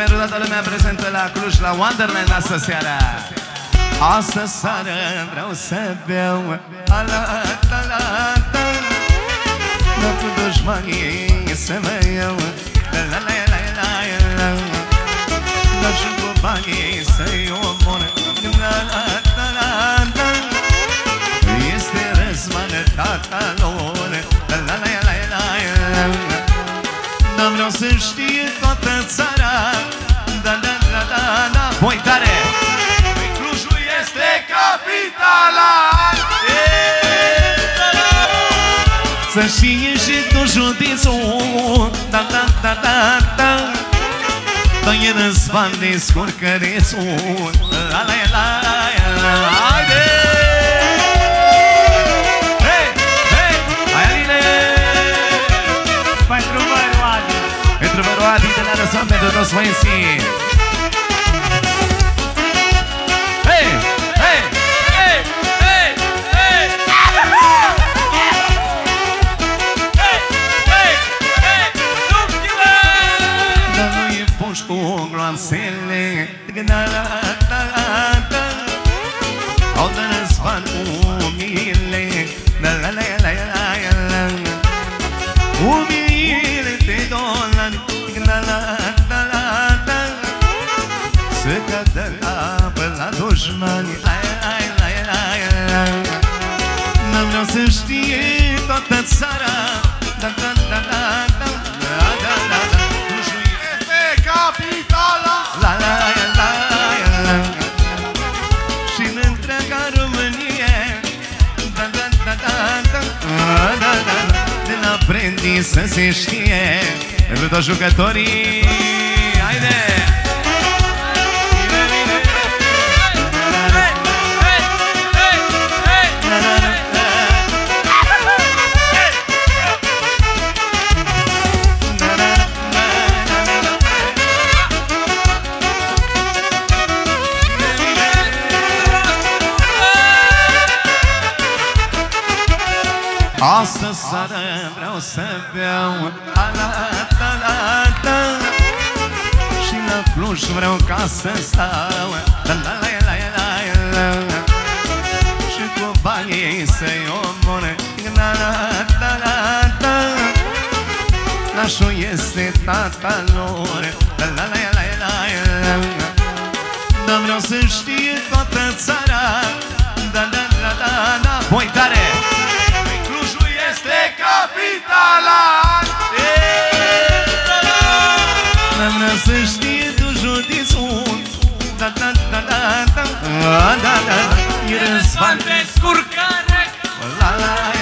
pentru toată lumea prezentă la Cluj, la Wonderland astă seara. Astă seară vreau să beau ala, ala, ala, Nu cu dușmanii să mă iau La la la la la la Nu și cu banii să-i omor La la la la la Este răzmană tata Să știe și tu județul. Da, da, da, da, da. Da, e răzvan de scurcărețul. La, la, la, la, haide! Hei, hei, hai, Aline! Pentru bărbați Pentru bărbații de la răzvan, pentru toți băieții cu gloanțele Da, da, da, da Au de răzvan umile. Da, la, la, la, la, la Umile de dolari. Da, la, da, la, da Să cadă apă la dușmani. Ai, ai, ai, ai, ai. N-am vreau să știe toată țara Da, da, ti se si shkje Edhe të shukatorit Astă seară vreau să beau ala, ala, ala, Și la Cluj vreau ca să stau la, la, la, la, la, la, Și cu banii să-i omor la, la, la, la, la, Nașul este tata lor la, la, la, la, la, la, Dar vreau să știe toată țara. Da, da, da, da, da. Voi tare! Să știe dujul de sunt Da, da, da, da, da, da, da, da E răzvan descurcare La, la, la